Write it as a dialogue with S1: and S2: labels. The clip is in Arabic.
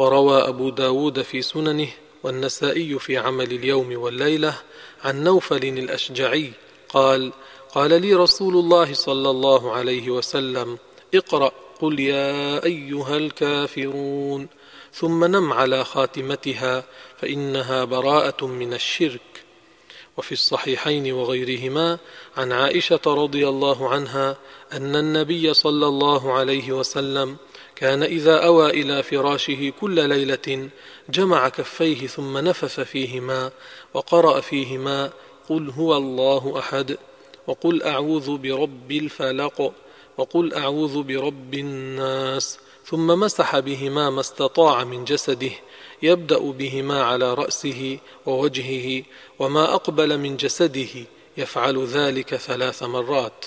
S1: وروى أبو داود في سننه والنسائي في عمل اليوم والليلة عن نوفل الأشجعي قال قال لي رسول الله صلى الله عليه وسلم اقرأ قل يا أيها الكافرون ثم نم على خاتمتها فإنها براءة من الشرك. وفي الصحيحين وغيرهما عن عائشة رضي الله عنها أن النبي صلى الله عليه وسلم كان إذا أوى إلى فراشه كل ليلة جمع كفيه ثم نفث فيهما وقرأ فيهما قل هو الله أحد وقل أعوذ برب الفلق وقل أعوذ برب الناس ثم مسح بهما ما استطاع من جسده يبدأ بهما على رأسه ووجهه وما أقبل من جسده يفعل ذلك ثلاث مرات.